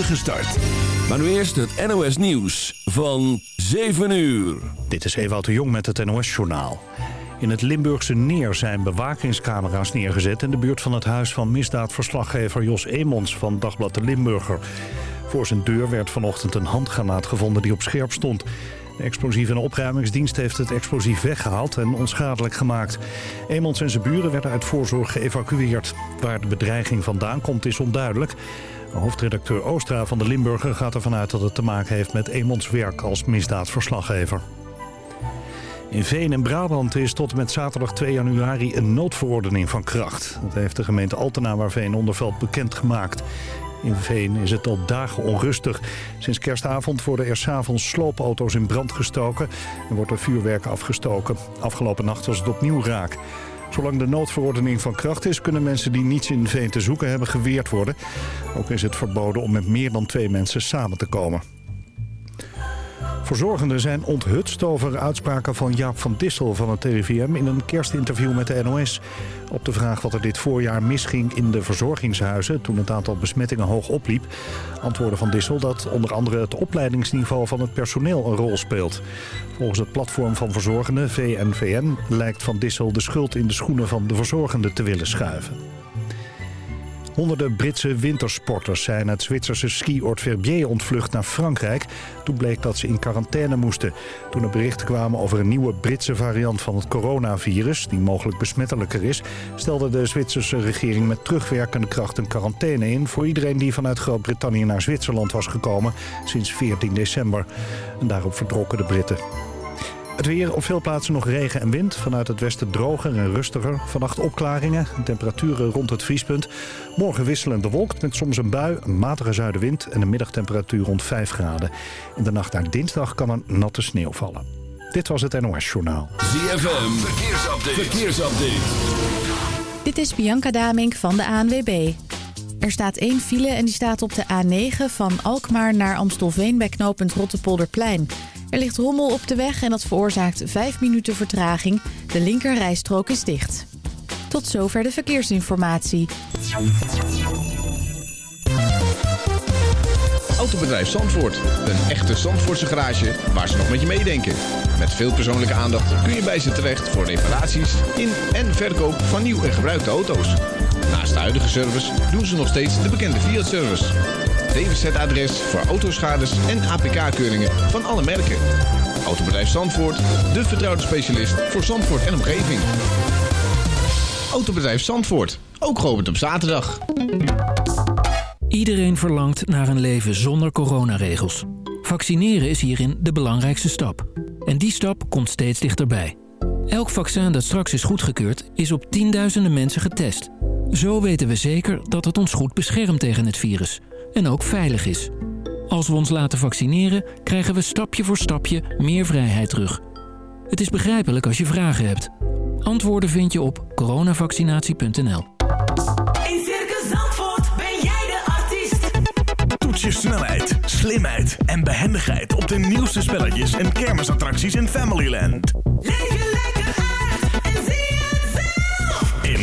start. Maar nu eerst het NOS Nieuws van 7 uur. Dit is Ewout de Jong met het NOS-journaal. In het Limburgse Neer zijn bewakingscamera's neergezet... in de buurt van het huis van misdaadverslaggever Jos Emons van Dagblad de Limburger. Voor zijn deur werd vanochtend een handgranaat gevonden die op scherp stond. De explosieve opruimingsdienst heeft het explosief weggehaald en onschadelijk gemaakt. Emons en zijn buren werden uit voorzorg geëvacueerd. Waar de bedreiging vandaan komt is onduidelijk. Hoofdredacteur Oostra van de Limburger gaat ervan uit dat het te maken heeft met Emons werk als misdaadverslaggever. In Veen en Brabant is tot en met zaterdag 2 januari een noodverordening van kracht. Dat heeft de gemeente Altena waar Veen onderveld bekendgemaakt. In Veen is het al dagen onrustig. Sinds kerstavond worden er s'avonds sloopauto's in brand gestoken... en wordt er vuurwerk afgestoken. Afgelopen nacht was het opnieuw raak. Zolang de noodverordening van kracht is... kunnen mensen die niets in Veen te zoeken hebben geweerd worden. Ook is het verboden om met meer dan twee mensen samen te komen. Verzorgenden zijn onthutst over uitspraken van Jaap van Dissel van het RIVM in een kerstinterview met de NOS. Op de vraag wat er dit voorjaar misging in de verzorgingshuizen toen het aantal besmettingen hoog opliep, antwoordde van Dissel dat onder andere het opleidingsniveau van het personeel een rol speelt. Volgens het platform van verzorgenden, VNVN, lijkt van Dissel de schuld in de schoenen van de verzorgenden te willen schuiven. Honderden Britse wintersporters zijn het Zwitserse skioord Verbier ontvlucht naar Frankrijk. Toen bleek dat ze in quarantaine moesten. Toen er berichten kwamen over een nieuwe Britse variant van het coronavirus... die mogelijk besmettelijker is... stelde de Zwitserse regering met terugwerkende kracht een quarantaine in... voor iedereen die vanuit Groot-Brittannië naar Zwitserland was gekomen sinds 14 december. En daarop vertrokken de Britten. Het weer op veel plaatsen nog regen en wind. Vanuit het westen droger en rustiger. Vannacht opklaringen. Temperaturen rond het vriespunt. Morgen wisselend bewolkt met soms een bui, een matige zuidenwind... en een middagtemperatuur rond 5 graden. In de nacht naar dinsdag kan er natte sneeuw vallen. Dit was het NOS Journaal. ZFM, verkeersupdate. verkeersupdate. Dit is Bianca Damink van de ANWB. Er staat één file en die staat op de A9 van Alkmaar naar Amstelveen... bij knooppunt Rottepolderplein... Er ligt rommel op de weg en dat veroorzaakt 5 minuten vertraging. De linkerrijstrook is dicht. Tot zover de verkeersinformatie. Autobedrijf Zandvoort. Een echte Zandvoortse garage waar ze nog met je meedenken. Met veel persoonlijke aandacht kun je bij ze terecht voor reparaties in en verkoop van nieuw en gebruikte auto's. Naast de huidige service doen ze nog steeds de bekende Fiat-service. DWZ-adres voor autoschades en APK-keuringen van alle merken. Autobedrijf Zandvoort, de vertrouwde specialist voor Zandvoort en omgeving. Autobedrijf Zandvoort, ook geopend op zaterdag. Iedereen verlangt naar een leven zonder coronaregels. Vaccineren is hierin de belangrijkste stap. En die stap komt steeds dichterbij. Elk vaccin dat straks is goedgekeurd is op tienduizenden mensen getest. Zo weten we zeker dat het ons goed beschermt tegen het virus en ook veilig is. Als we ons laten vaccineren, krijgen we stapje voor stapje meer vrijheid terug. Het is begrijpelijk als je vragen hebt. Antwoorden vind je op coronavaccinatie.nl. In Circus Zandvoort ben jij de artiest. Toets je snelheid, slimheid en behendigheid op de nieuwste spelletjes en kermisattracties in Familyland.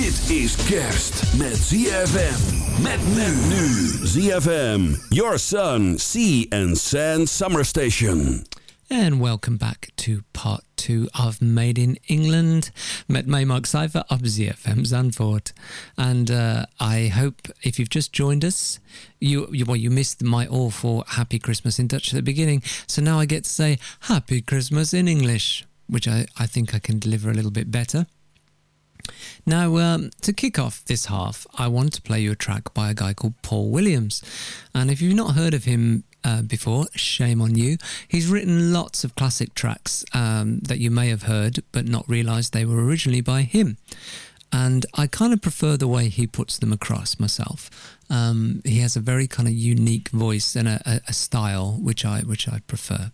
Dit is kerst met ZFM. Met men nu. ZFM. Your Sun, Sea and Sand Summer Station. And welcome back to part two of Made in England met mij Mark Cypher op ZFM Zandvoort. And uh, I hope if you've just joined us, you, you well you missed my awful Happy Christmas in Dutch at the beginning. So now I get to say Happy Christmas in English, which I, I think I can deliver a little bit better. Now, um, to kick off this half, I want to play you a track by a guy called Paul Williams. And if you've not heard of him uh, before, shame on you. He's written lots of classic tracks um, that you may have heard but not realised they were originally by him. and I kind of prefer the way he puts them across myself. Um, he has a very kind of unique voice and a, a, a style which I which I prefer.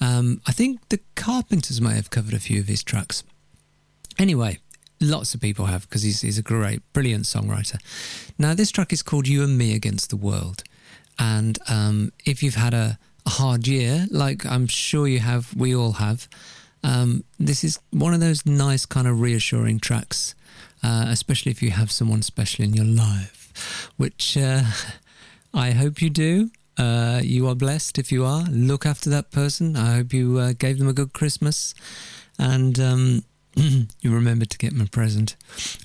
Um, I think the Carpenters may have covered a few of his tracks. Anyway, lots of people have because he's, he's a great, brilliant songwriter. Now, this track is called You and Me Against the World. And um, if you've had a, a hard year, like I'm sure you have, we all have, um, this is one of those nice, kind of reassuring tracks, uh, especially if you have someone special in your life, which uh, I hope you do. Uh, you are blessed if you are. Look after that person. I hope you uh, gave them a good Christmas and um, you remember to get them a present.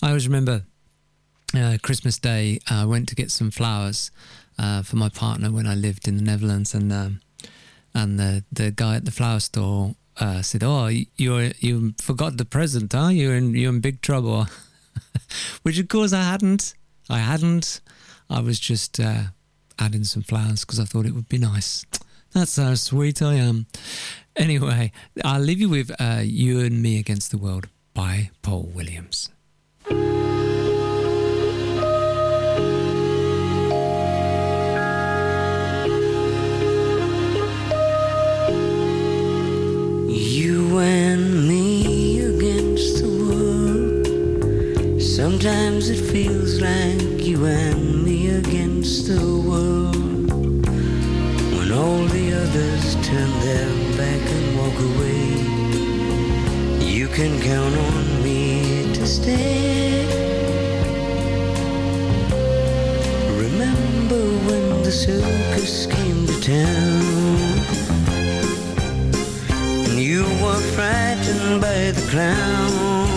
I always remember uh, Christmas Day, I went to get some flowers uh, for my partner when I lived in the Netherlands, and um, and the the guy at the flower store uh, said, "Oh, you you forgot the present, huh? You're in you're in big trouble." Which of course I hadn't. I hadn't. I was just uh, adding some flowers because I thought it would be nice. That's how sweet I am. Anyway, I'll leave you with uh, You and Me Against the World by Paul Williams. You and me against the world. Sometimes it feels like you and me against the world. All the others turn their back and walk away, you can count on me to stay. Remember when the circus came to town? and you were frightened by the clown.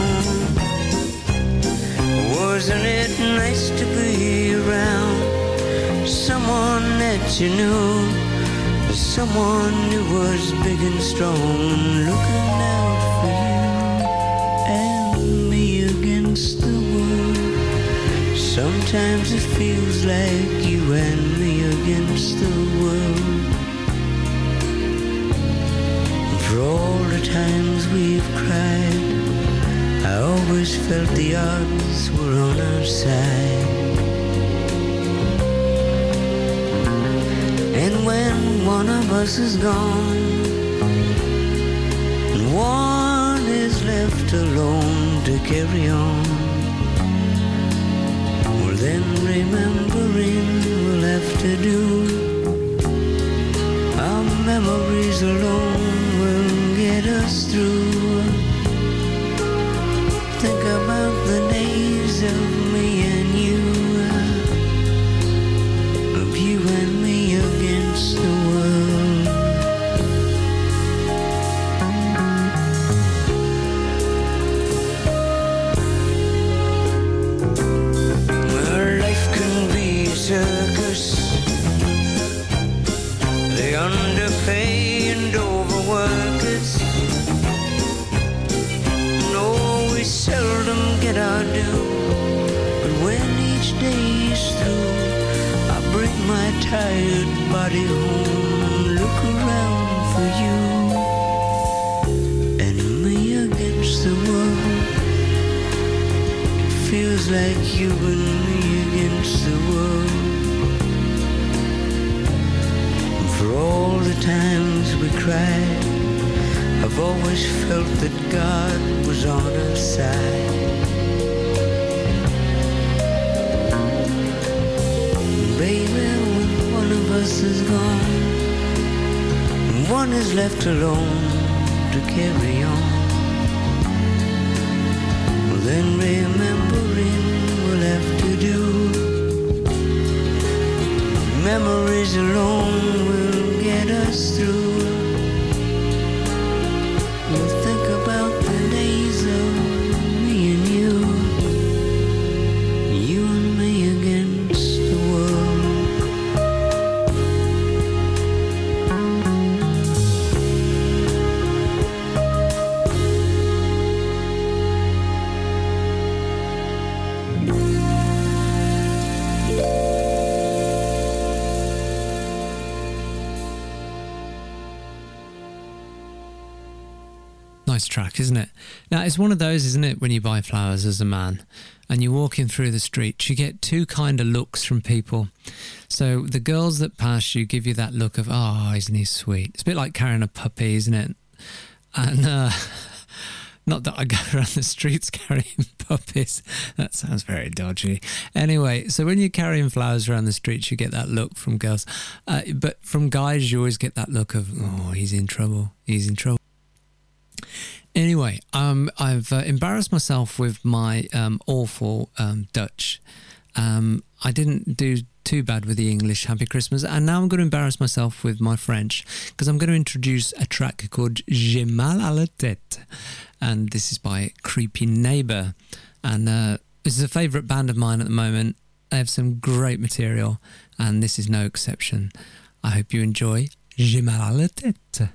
Wasn't it nice to be around someone that you knew, someone who was big and strong, looking out for you and me against the world? Sometimes it feels like you and me against the world. For all the times we've cried, I always felt the odds were on our side. And when one of us is gone, and one is left alone to carry on, well then remembering we'll have to do. Our memories alone will get us through. Think about the days of tired body home look around for you. And me against the world. It feels like you and me against the world. And for all the times we cried, I've always felt that God was on our side. One is gone, one is left alone to carry on. Then remembering we'll have to do. Memories alone will get us through. Nice track, isn't it? Now, it's one of those, isn't it, when you buy flowers as a man and you're walking through the streets, you get two kind of looks from people. So the girls that pass you give you that look of, oh, isn't he sweet? It's a bit like carrying a puppy, isn't it? And uh, not that I go around the streets carrying puppies. That sounds very dodgy. Anyway, so when you're carrying flowers around the streets, you get that look from girls. Uh, but from guys, you always get that look of, oh, he's in trouble. He's in trouble. Anyway, um, I've uh, embarrassed myself with my um, awful um, Dutch. Um, I didn't do too bad with the English Happy Christmas, and now I'm going to embarrass myself with my French because I'm going to introduce a track called J'ai mal à la tête, and this is by Creepy Neighbor, and uh, this is a favourite band of mine at the moment. They have some great material, and this is no exception. I hope you enjoy J'ai mal à la tête.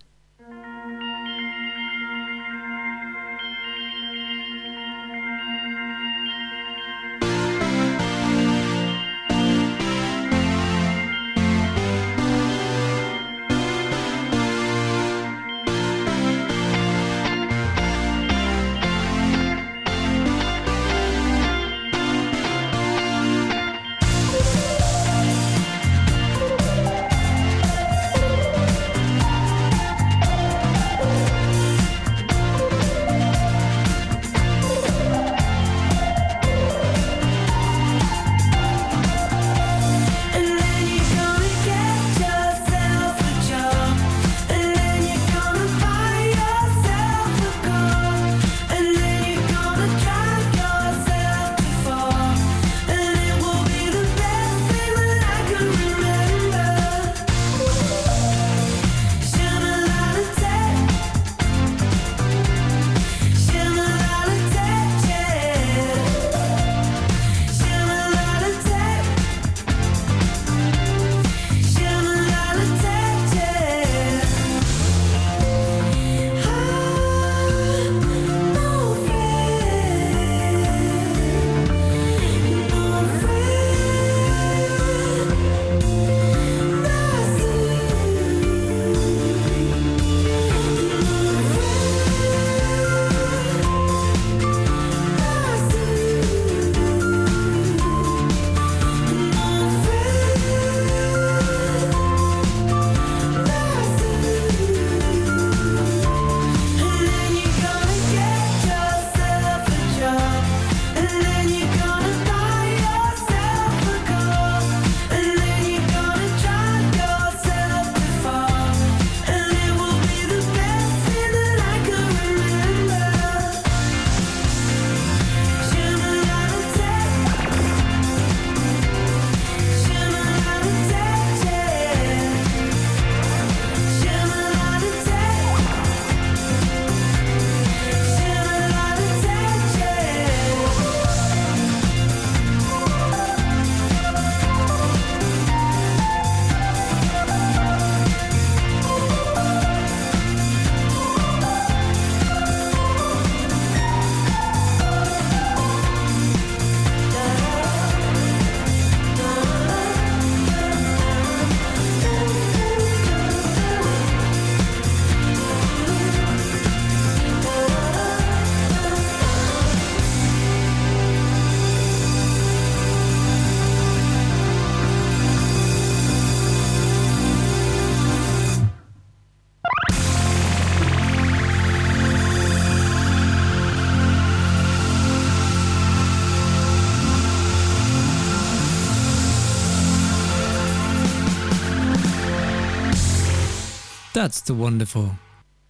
That's the wonderful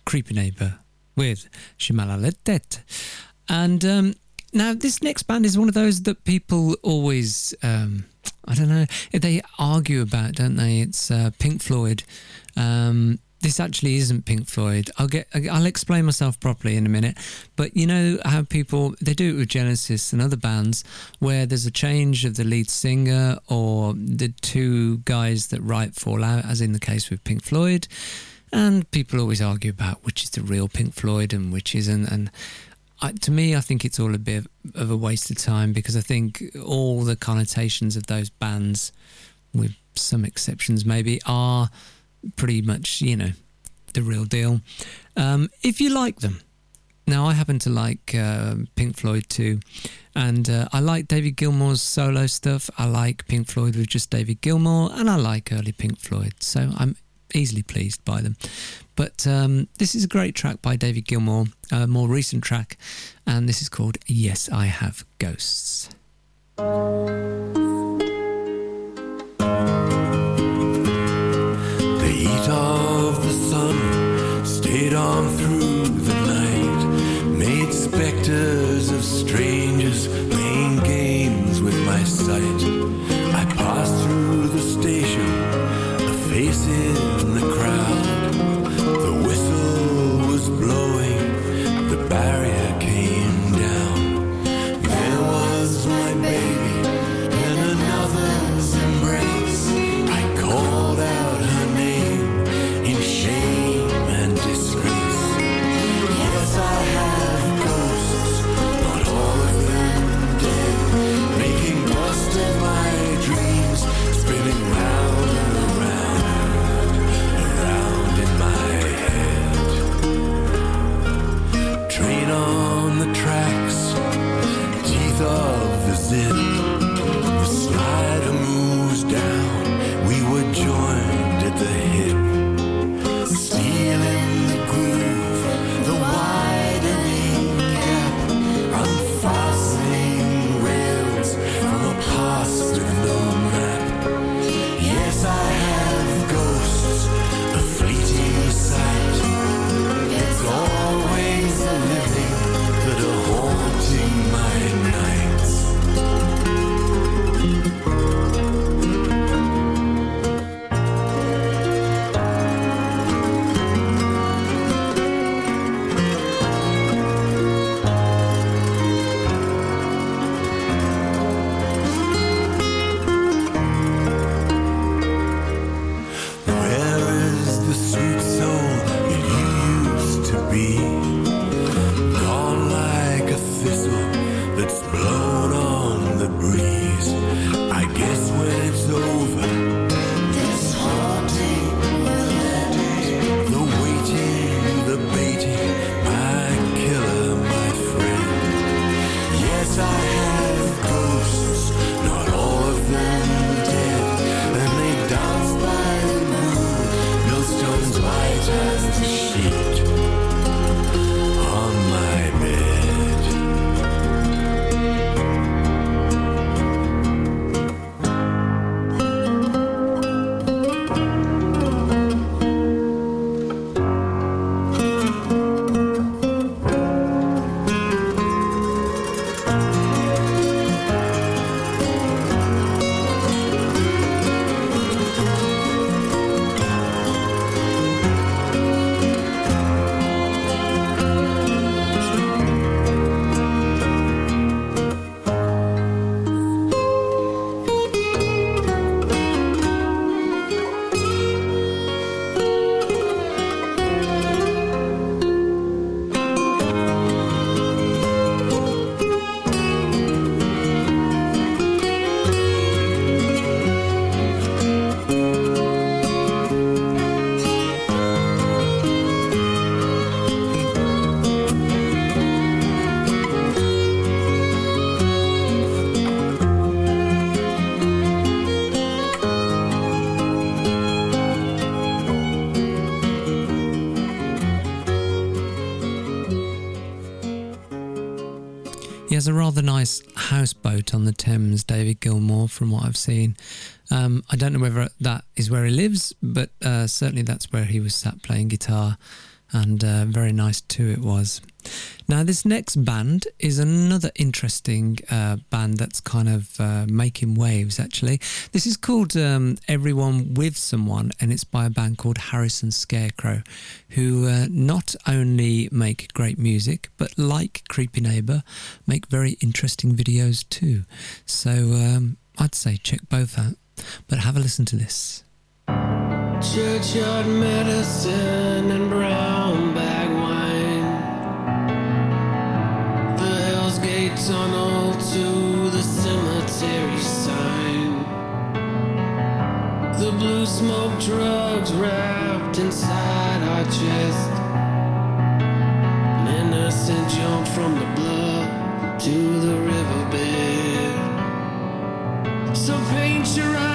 Creepy Neighbor with J'ai mal à la tête. And um, now, this next band is one of those that people always, um, I don't know, they argue about, don't they? It's uh, Pink Floyd. Um, this actually isn't Pink Floyd. I'll get, I'll explain myself properly in a minute. But you know how people they do it with Genesis and other bands where there's a change of the lead singer or the two guys that write fall out, as in the case with Pink Floyd. And people always argue about which is the real Pink Floyd and which isn't. And I, to me, I think it's all a bit of a waste of time because I think all the connotations of those bands, with some exceptions maybe, are pretty much, you know, the real deal. Um, if you like them, now I happen to like uh, Pink Floyd too, and uh, I like David Gilmour's solo stuff. I like Pink Floyd with just David Gilmour, and I like early Pink Floyd. So I'm easily pleased by them. But um, this is a great track by David Gilmour, a more recent track, and this is called Yes, I Have Ghosts. Has a rather nice houseboat on the Thames, David Gilmour, from what I've seen. Um, I don't know whether that is where he lives, but uh, certainly that's where he was sat playing guitar, and uh, very nice too it was. Now, this next band is another interesting uh, band that's kind of uh, making waves, actually. This is called um, Everyone with Someone, and it's by a band called Harrison Scarecrow, who uh, not only make great music, but like Creepy Neighbour, make very interesting videos too. So um, I'd say check both out, but have a listen to this. Churchyard medicine and tunnel to the cemetery sign. The blue smoke drugs wrapped inside our chest. An innocent jump from the bluff to the riverbed. So paint your eyes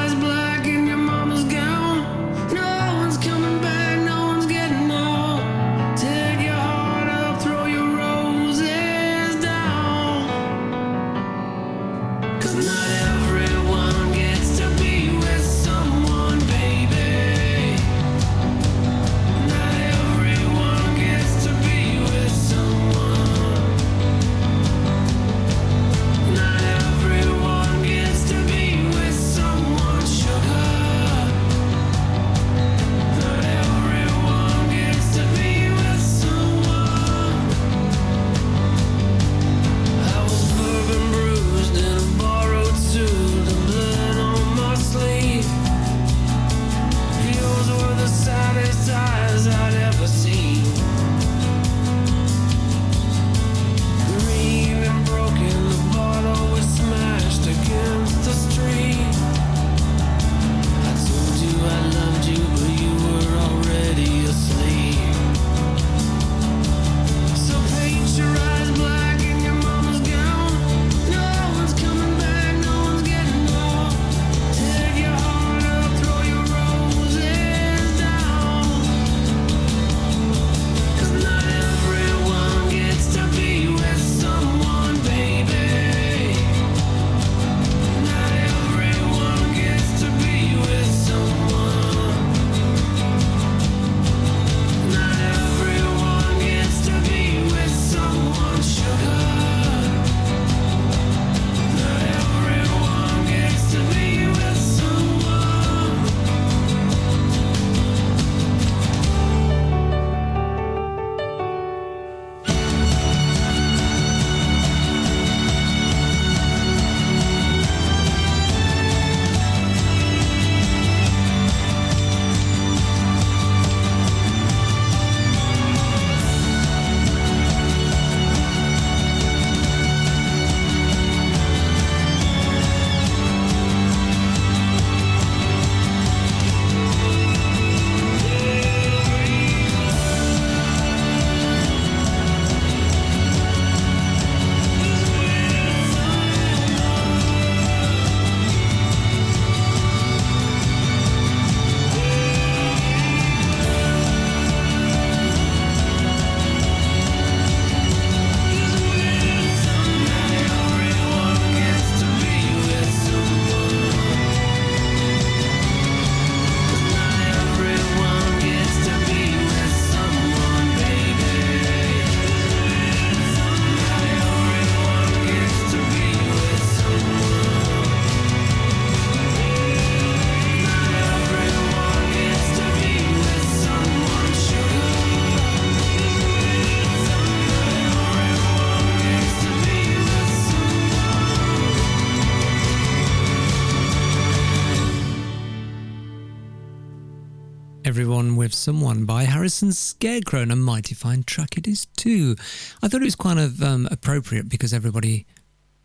With Someone by Harrison Scarecrow, and a mighty fine track it is too. I thought it was kind of um, appropriate because everybody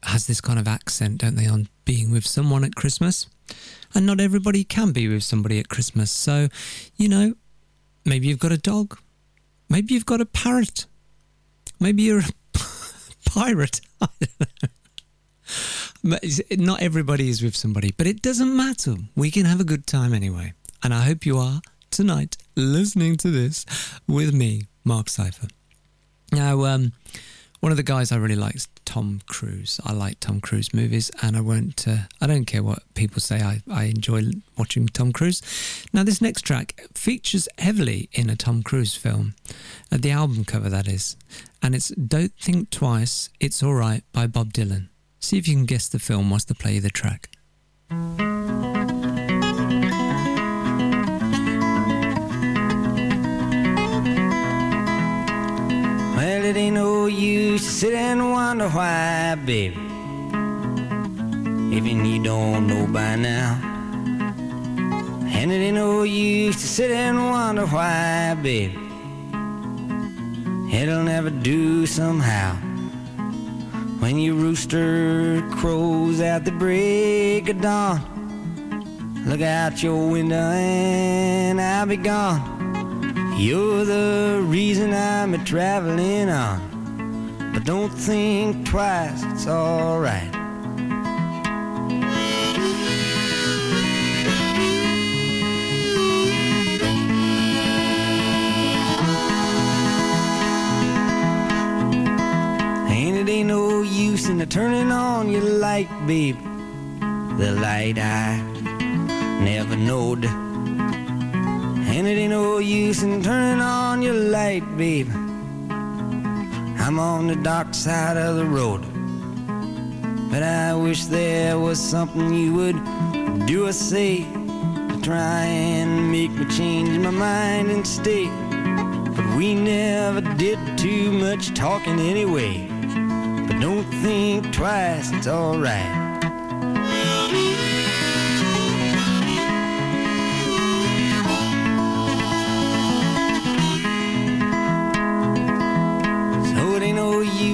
has this kind of accent, don't they, on being with someone at Christmas? And not everybody can be with somebody at Christmas. So, you know, maybe you've got a dog. Maybe you've got a parrot. Maybe you're a pirate. I don't know. Not everybody is with somebody, but it doesn't matter. We can have a good time anyway. And I hope you are tonight listening to this with me, Mark Cypher. Now, um, one of the guys I really like is Tom Cruise. I like Tom Cruise movies, and I won't. Uh, I don't care what people say. I, I enjoy watching Tom Cruise. Now, this next track features heavily in a Tom Cruise film, uh, the album cover that is, and it's "Don't Think Twice, It's All Right" by Bob Dylan. See if you can guess the film whilst I play you the track. Ain't no use to sit and wonder why, baby. Even you don't know by now. And it ain't no use to sit and wonder why, baby. It'll never do somehow. When your rooster crows at the break of dawn, look out your window and I'll be gone. You're the reason I'm a traveling on. But don't think twice, it's alright. And it ain't no use in the turning on your light, babe. The light I never knowed. And it ain't no use in turning on your light, babe. I'm on the dark side of the road. But I wish there was something you would do or say to try and make me change my mind and stay. But we never did too much talking anyway. But don't think twice, it's alright.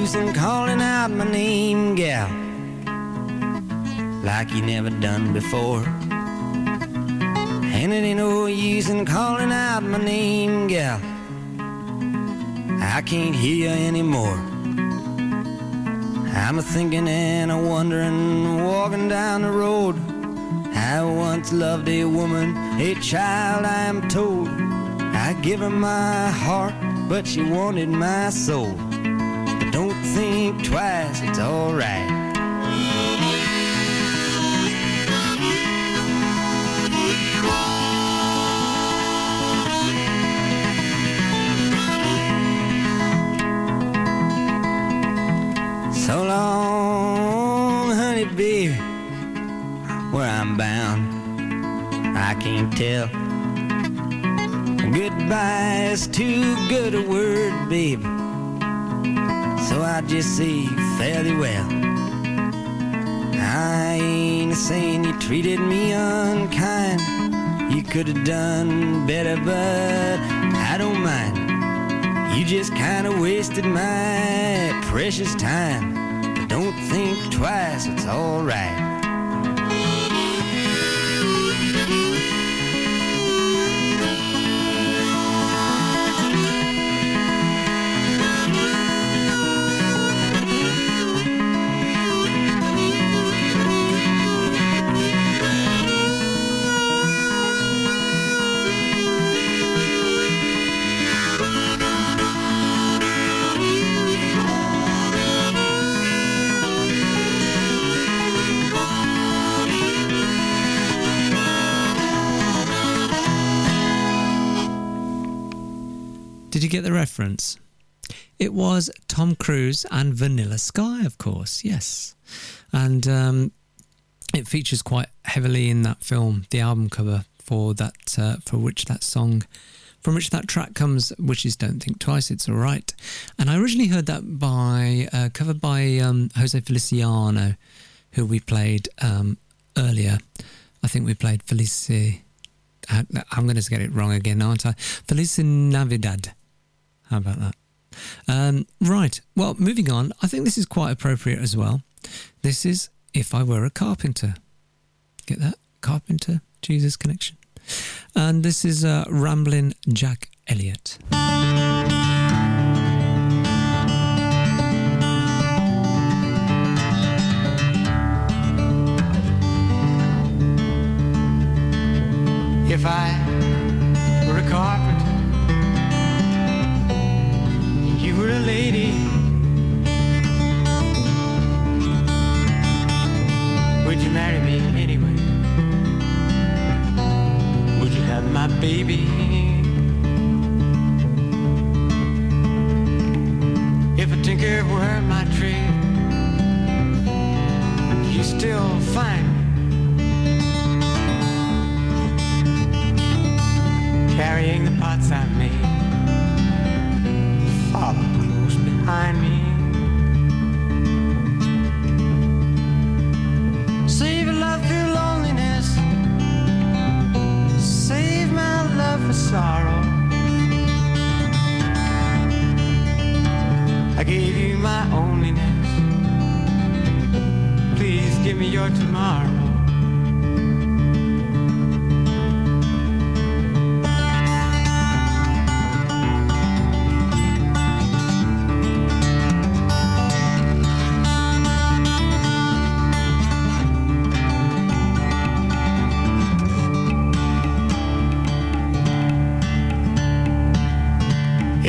Use in calling out my name, gal, like you never done before. And it ain't no use in calling out my name, gal. I can't hear you anymore. I'm a thinking and a wondering, walking down the road. I once loved a woman, a child, I am told. I give her my heart, but she wanted my soul. Think twice, it's alright. So long, honey, baby, where I'm bound, I can't tell. Goodbye is too good a word, baby. So I just say fairly well. I ain't saying you treated me unkind. You could have done better, but I don't mind. You just kinda wasted my precious time. But don't think twice, it's alright. You get the reference? It was Tom Cruise and Vanilla Sky, of course, yes. And um, it features quite heavily in that film, the album cover for that, uh, for which that song, from which that track comes, which is "Don't Think Twice, It's Alright." And I originally heard that by uh, covered by um, Jose Feliciano, who we played um, earlier. I think we played Felici. I- I'm going to get it wrong again, aren't I? Felici Navidad. How about that? Um, right. Well, moving on. I think this is quite appropriate as well. This is If I Were a Carpenter. Get that? Carpenter, Jesus connection. And this is uh, Ramblin' Jack Elliott. If I lady, would you marry me anyway? Would you have my baby? If a tinker were my trade, you still find carrying the pots I made. Close behind me. Save love through loneliness. Save my love for sorrow. I gave you my onlyness. Please give me your tomorrow.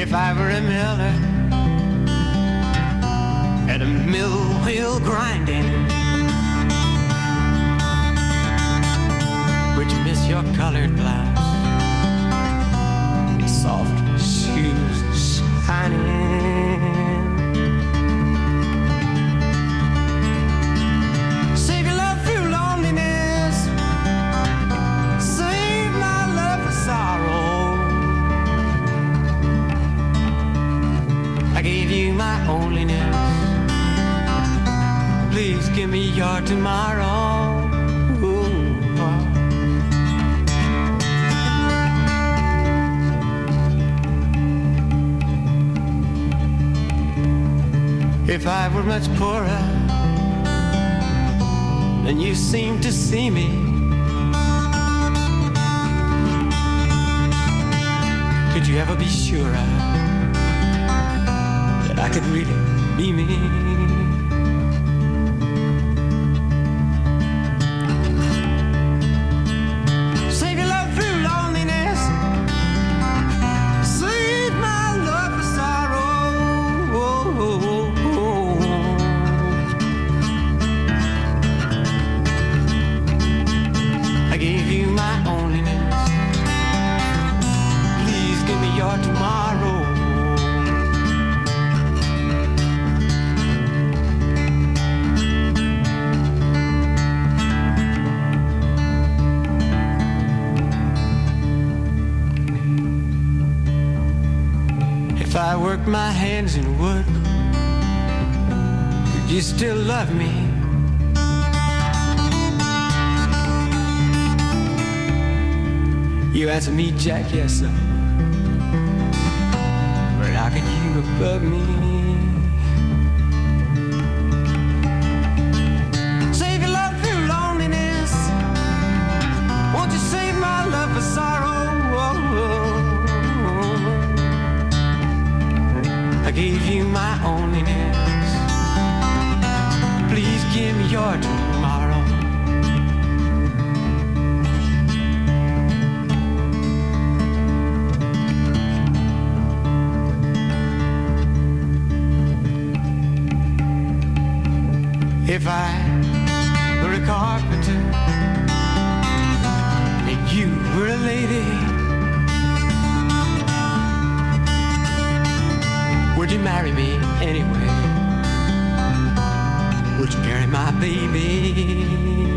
If I were a miller at a mill wheel grinding, would you miss your colored blouse? Soft shoes shining. Holiness. Please give me your tomorrow. If I were much poorer than you seem to see me, could you ever be sure that I could really be me? You answer me, Jack, yes, sir. But how can you above me? Save your love loneliness. Won't you save my love for sorrow? I gave you my loneliness. Please give me your If I were a carpenter and you were a lady, would you marry me anyway? Would you marry my baby?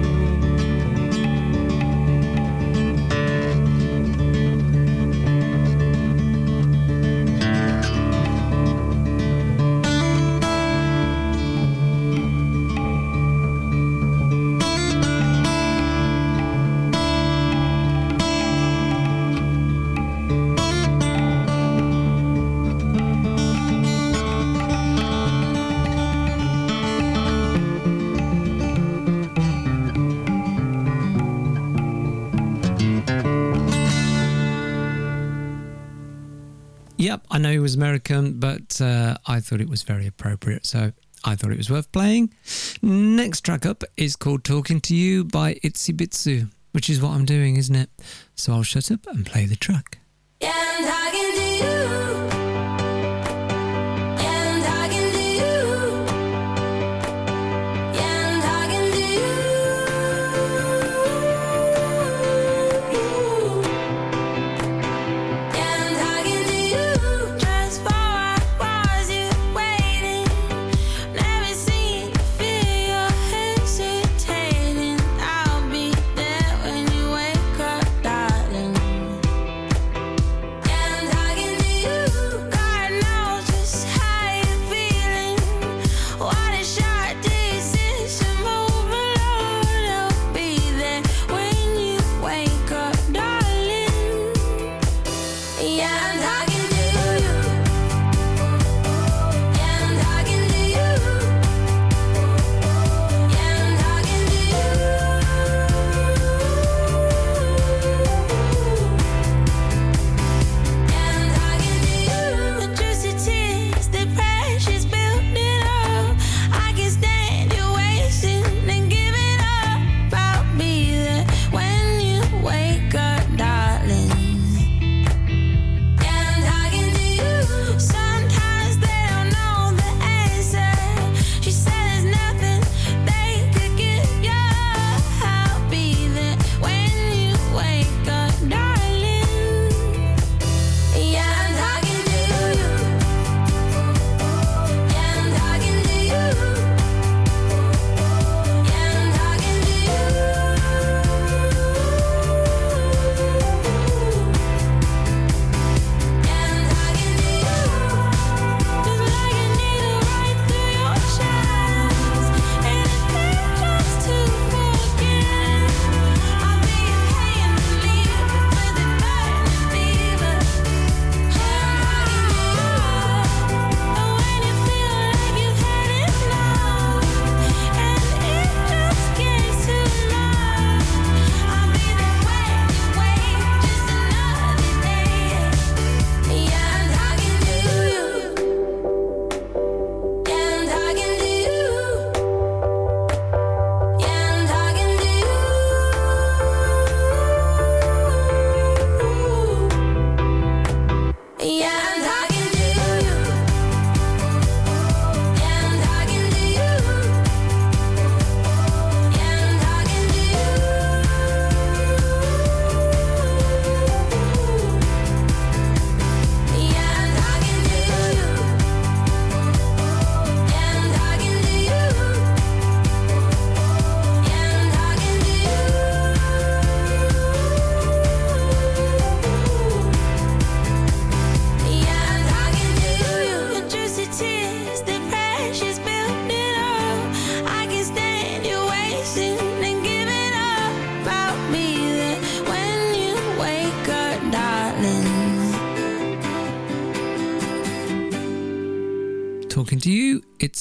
I know he was American, but uh, I thought it was very appropriate, so I thought it was worth playing. Next track up is called Talking to You by Itsy Bitsu, which is what I'm doing, isn't it? So I'll shut up and play the track.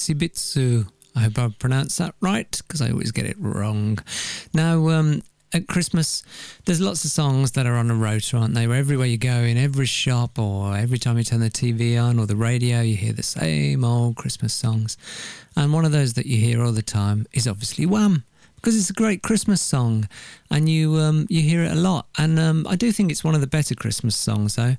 You, I hope I pronounced that right because I always get it wrong. Now, um, at Christmas, there's lots of songs that are on a rotor, aren't they? Where everywhere you go, in every shop, or every time you turn the TV on or the radio, you hear the same old Christmas songs. And one of those that you hear all the time is obviously Wham, because it's a great Christmas song, and you um, you hear it a lot. And um, I do think it's one of the better Christmas songs, though.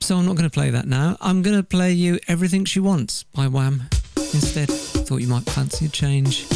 So I'm not going to play that now. I'm going to play you Everything She Wants by Wham instead. Thought you might fancy a change.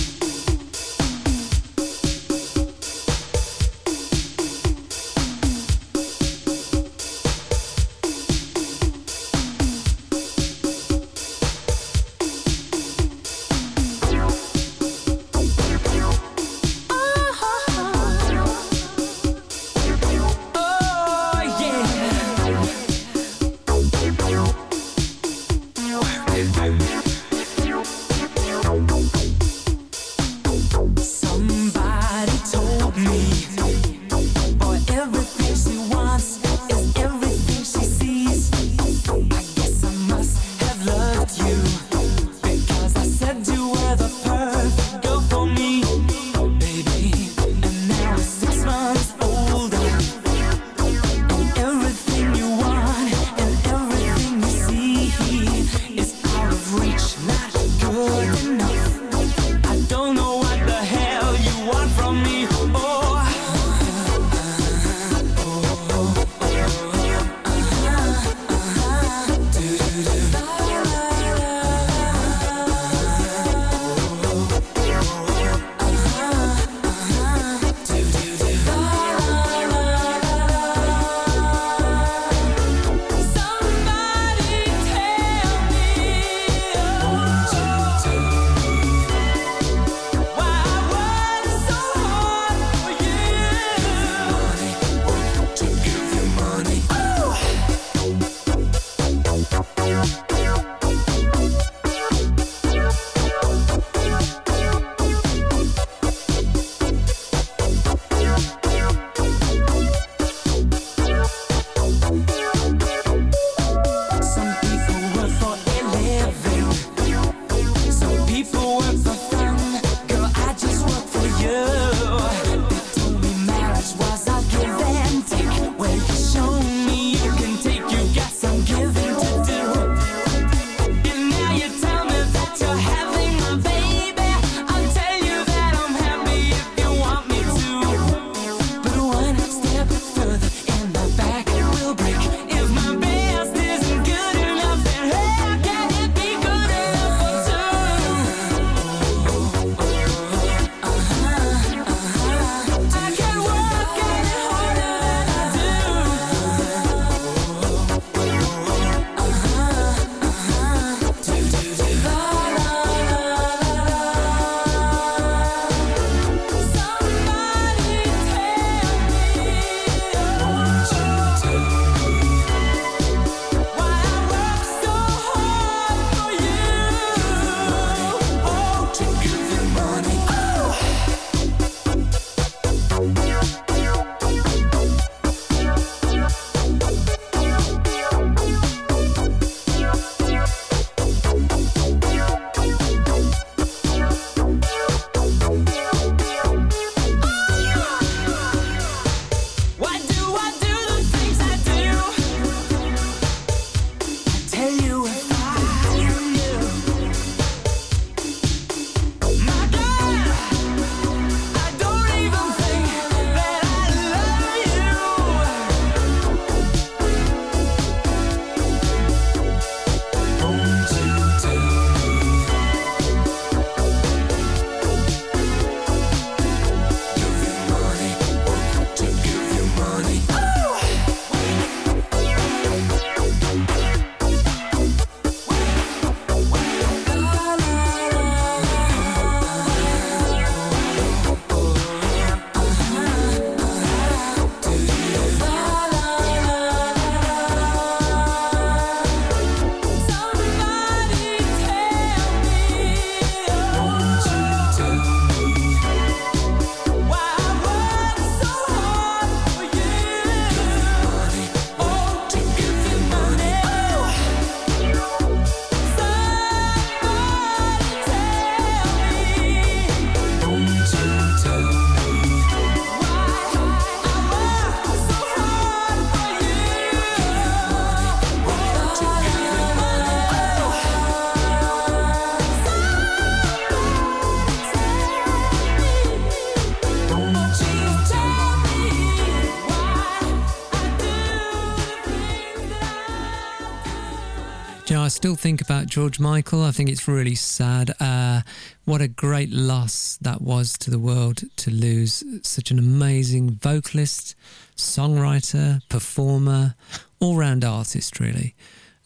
Still think about George Michael. I think it's really sad. Uh, what a great loss that was to the world to lose such an amazing vocalist, songwriter, performer, all round artist, really.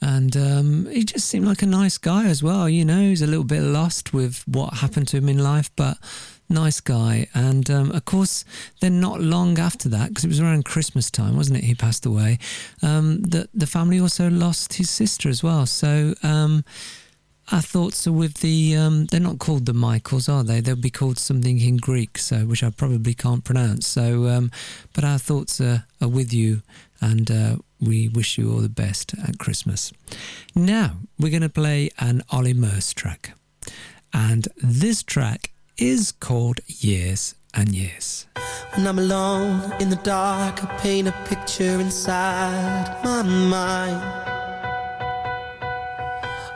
And um, he just seemed like a nice guy as well. You know, he's a little bit lost with what happened to him in life, but nice guy. And um, of course, then not long after that, because it was around Christmas time, wasn't it? He passed away. Um, the the family also lost his sister as well. So. Um, our thoughts are with the. Um, they're not called the Michaels, are they? They'll be called something in Greek, so which I probably can't pronounce. So, um, but our thoughts are, are with you, and uh, we wish you all the best at Christmas. Now we're going to play an Ollie Murs track, and this track is called Years and Years. When I'm alone in the dark, I paint a picture inside my mind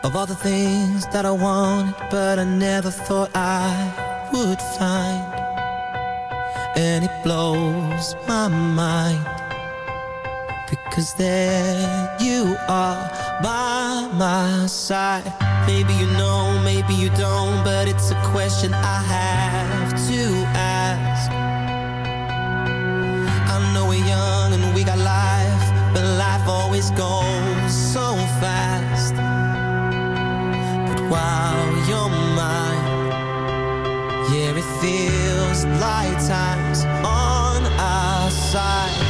of all the things that I wanted, but I never thought I would find. And it blows my mind because there you are by my side. Maybe you know, maybe you don't, but it's a question I have to ask. I know we're young and we got life, but life always goes so fast. But while you're mine, yeah, it feels like time's on our side.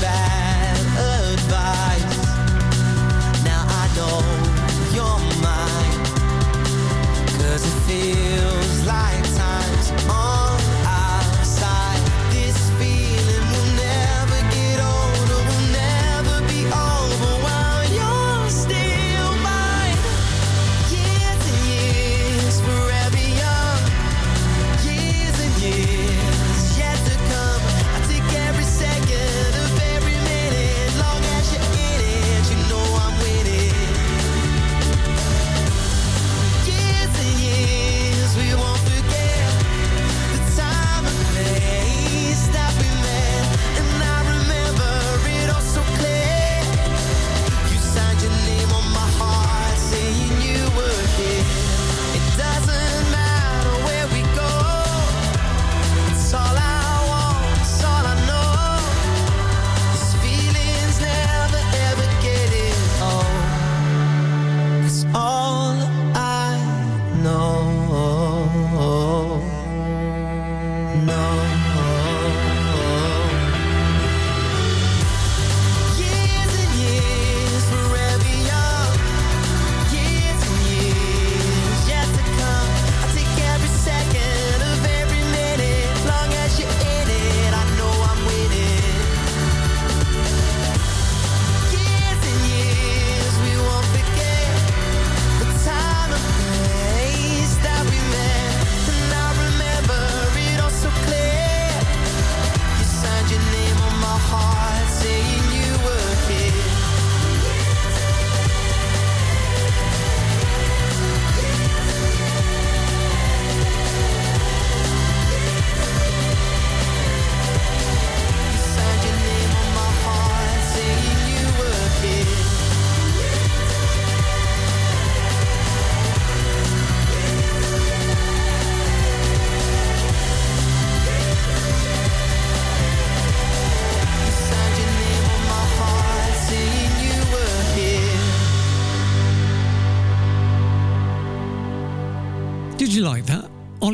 listen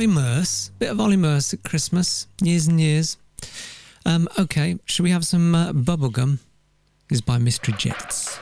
Ollie Murs. Bit of Ollie Murs at Christmas. Years and years. Um, okay, should we have some uh, bubblegum? Is by Mystery Jets.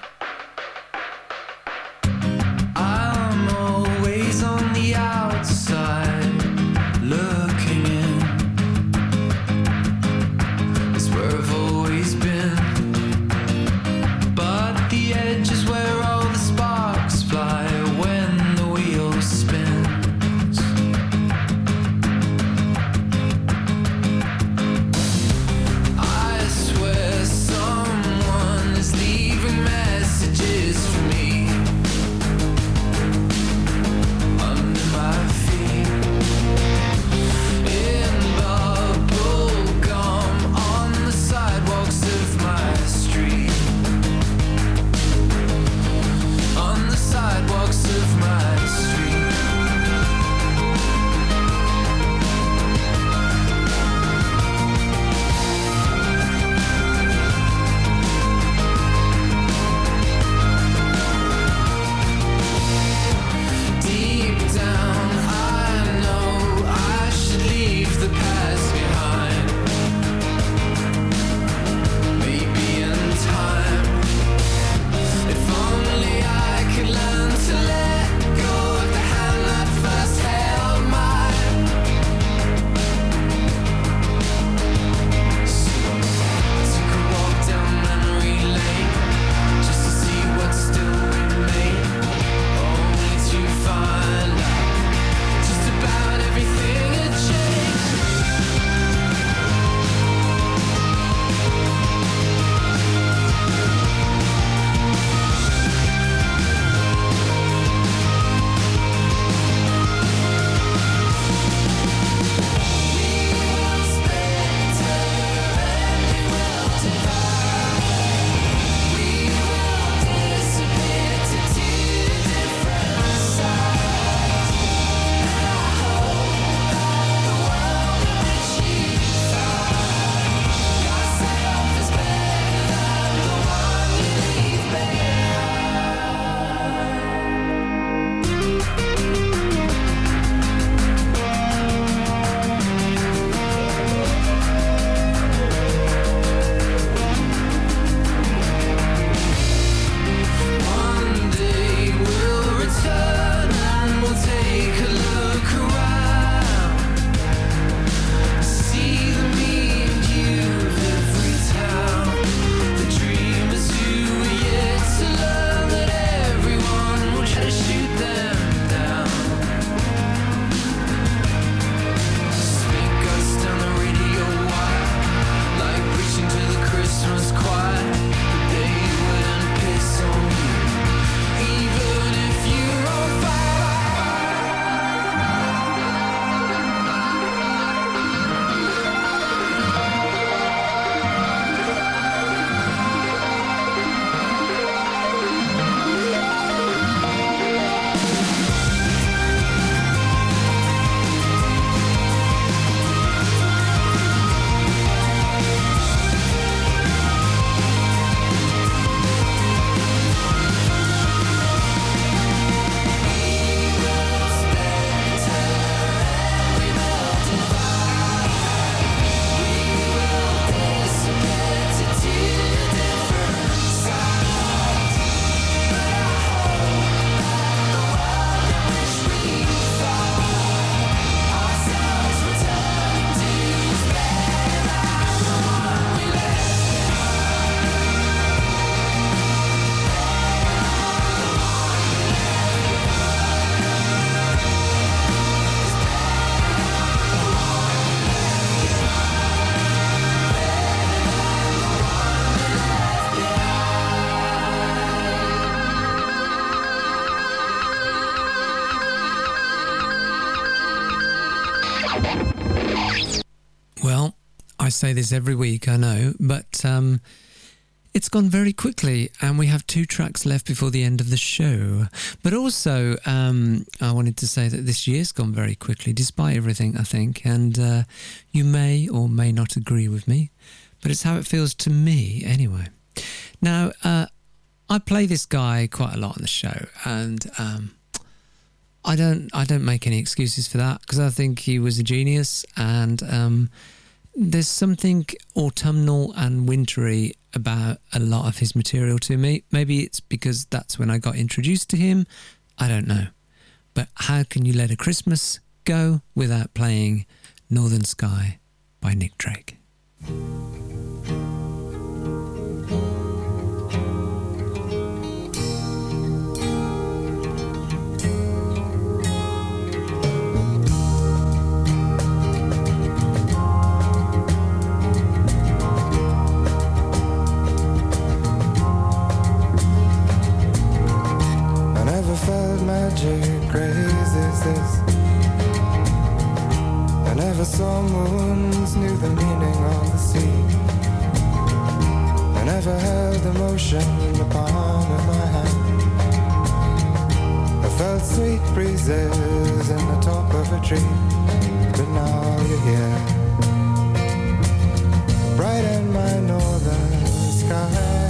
This every week, I know, but um, it's gone very quickly, and we have two tracks left before the end of the show. But also, um, I wanted to say that this year's gone very quickly, despite everything, I think, and uh, you may or may not agree with me, but it's how it feels to me anyway. Now, uh, I play this guy quite a lot on the show, and um, I don't I don't make any excuses for that because I think he was a genius, and um, there's something autumnal and wintry about a lot of his material to me. Maybe it's because that's when I got introduced to him. I don't know, but how can you let a Christmas go without playing Northern Sky by Nick Drake? I never saw moons, knew the meaning of the sea. I never held emotion in the palm of my hand. I felt sweet breezes in the top of a tree, but now you're here. Bright in my northern sky.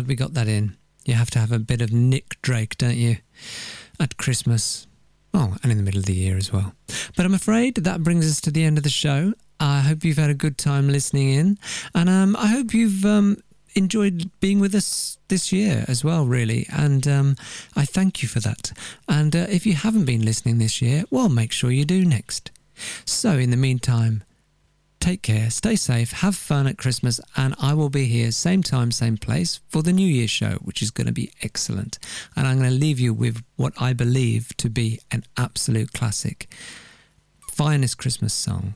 Glad we got that in. You have to have a bit of Nick Drake, don't you? At Christmas. Oh, and in the middle of the year as well. But I'm afraid that brings us to the end of the show. I hope you've had a good time listening in. And um, I hope you've um, enjoyed being with us this year as well, really. And um, I thank you for that. And uh, if you haven't been listening this year, well, make sure you do next. So, in the meantime, take care, stay safe, have fun at Christmas, and I will be here same time, same place for the New Year show, which is going to be excellent. And I'm going to leave you with what I believe to be an absolute classic, finest Christmas song.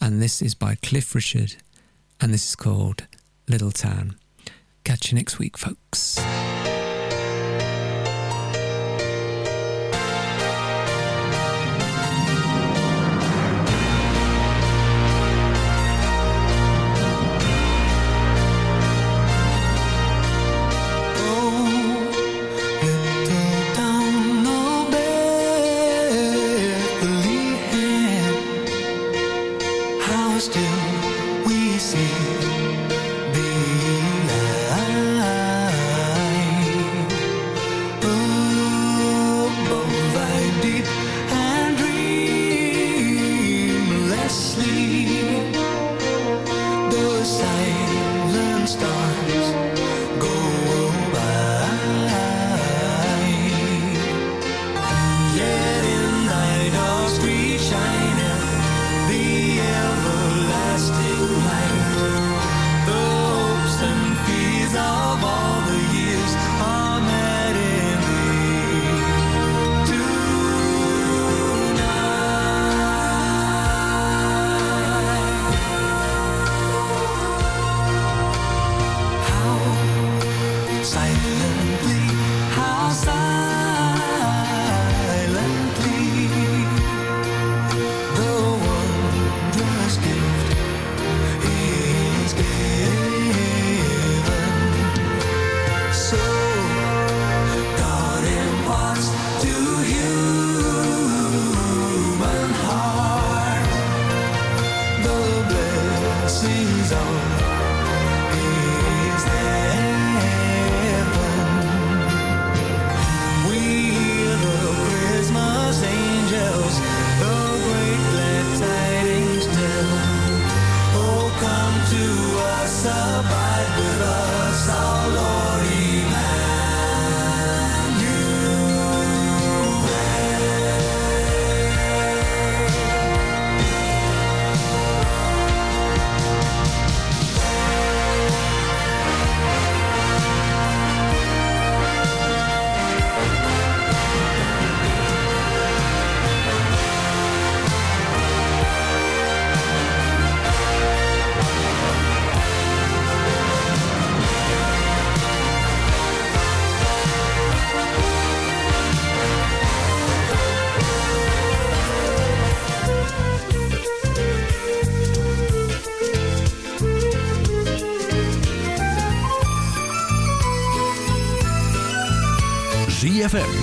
And this is by Cliff Richard, and this is called Little Town. Catch you next week, folks.